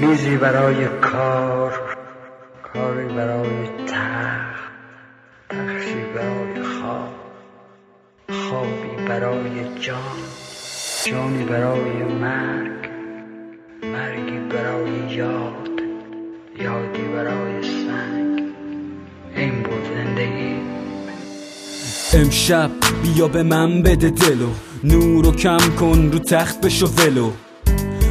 میزی برای کار کاری برای تخت تخشی برای خواب خوابی برای جان جانی برای مرگ مرگی برای یاد یادی برای سنگ. این بود زندگی. امشب بیا به من بده دلو. نورو کم کن رو تخت بشو ولو.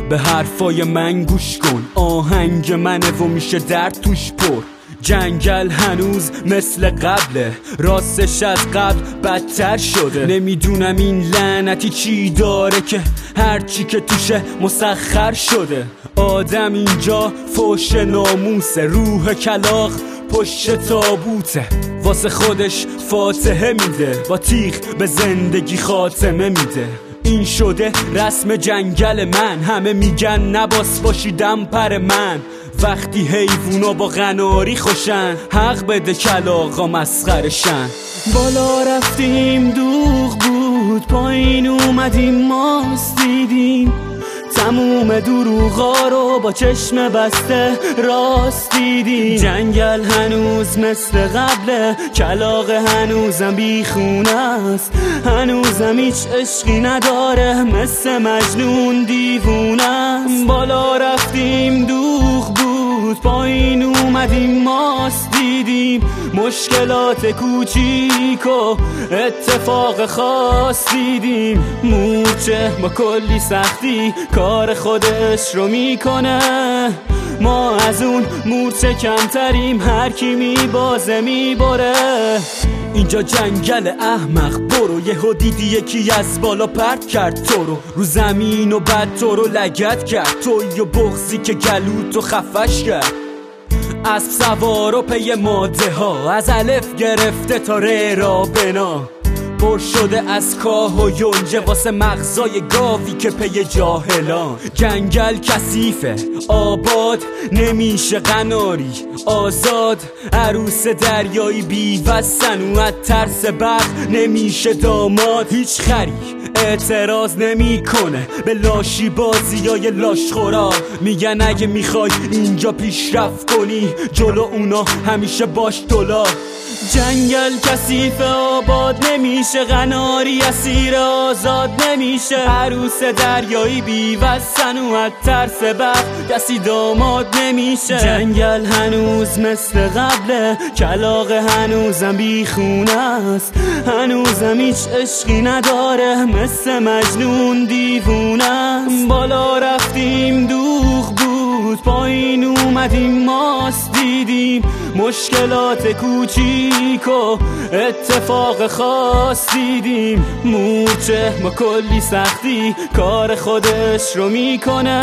به حرفای من گوش کن. آهنگ منه و میشه درد توش پر. جنگل هنوز مثل قبله. راستش از قبل بدتر شده. نمی‌دونم این لعنتی چی داره که هرچی که توشه مسخر شده. آدم اینجا فوش ناموسه. روح کلاق پشت تابوته. واسه خودش فاتحه میده. با تیغ به زندگی خاتمه میده. این شده رسم جنگل من. همه میگن نباس باشیدم پر من. وقتی حیوونا با غناری خوشن حق بده کلاغا مسخرشن. بالا رفتیم دوغ بود پایین اومدیم ماست دیدیم. تموم دروغا رو با چشم بسته راست دیدیم جنگل هنوز مثل قبله کلاق هنوزم بیخونه است. هنوزم هیچ عشقی نداره مثل مجنون دیوونه بالا رفتیم دوغ بود پایین اومدیم ماست دیدیم. مشکلات کوچیک و اتفاق خاص دیدیم. مورچه با کلی سختی کار خودش رو می‌کنه. ما از اون مورچه کمتریم هر کی میبازه می‌بره. اینجا جنگل احمق برو یه دیدی یکی از بالا پرت کرد تو رو. رو زمین و بعد تو رو لگت کرد. توی و بغزی که گلو تو خفش کرد. از سوار و پی ماده ها از الف گرفته تا ره را بنا. پر شده از کاه و یونجه واسه مغزای گاوی که پی جاهلان. جنگل کثیفه آباد نمیشه قناری. آزاد عروس دریایی بی و سنوت ترس برق نمیشه داماد. هیچ خری اعتراض نمی‌کنه. به لاشی بازی های لاش خورا. میگن اگه می‌خوای اینجا پیشرفت کنی جلو اونا همیشه باش دلار جنگل کثیف آباد نمیشه غناری اسیر آزاد نمیشه. عروس دریایی بی و سنوت ترس بخت کسی داماد نمیشه. جنگل هنوز مثل قبله کلاق هنوزم بیخونه است. هنوزم هیچ عشقی نداره. مثل مجنون دیوونه بالا رفتیم دوغ بود پایین اومدیم ماست دیدیم. مشکلات کوچیک و اتفاق خاص دیدیم. مورچه ما کلی سختی کار خودش رو می‌کنه.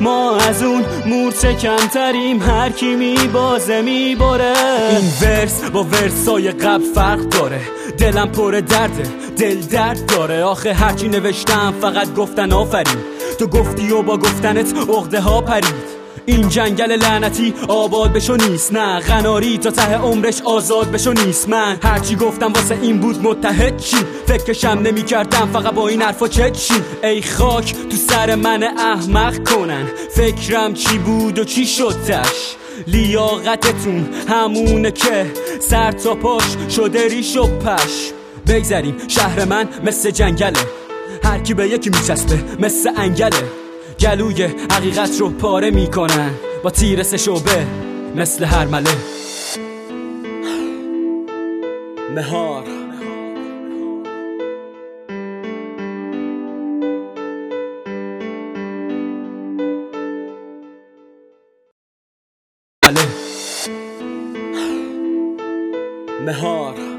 ما از اون مورچه کمتریم هر کی میبازه می‌بره. این ورس با ورسای قبل فرق داره. دلم پر درده. دل درد داره آخه هرچی نوشتم فقط گفتن آفرین. تو گفتی و با گفتنت عقده ها پرید. این جنگل لعنتی آباد بشو نیست نه غناری تا ته عمرش آزاد بشو نیست. من هرچی گفتم واسه این بود متحد چی فکرشم نمی کردم فقط با این حرفا چه چی ای خاک تو سر من احمق کنن. فکرم چی بود و چی شدش لیاقتتون همونه که سر تا پاش شده ریش و پش. بگذریم. شهر من مثل جنگله. هر کی به یکی میچسبه مثل انگله. گلوی حقیقت رو پاره می‌کنن با تیر سه شعبه مثل هر مله. مهار. مهار.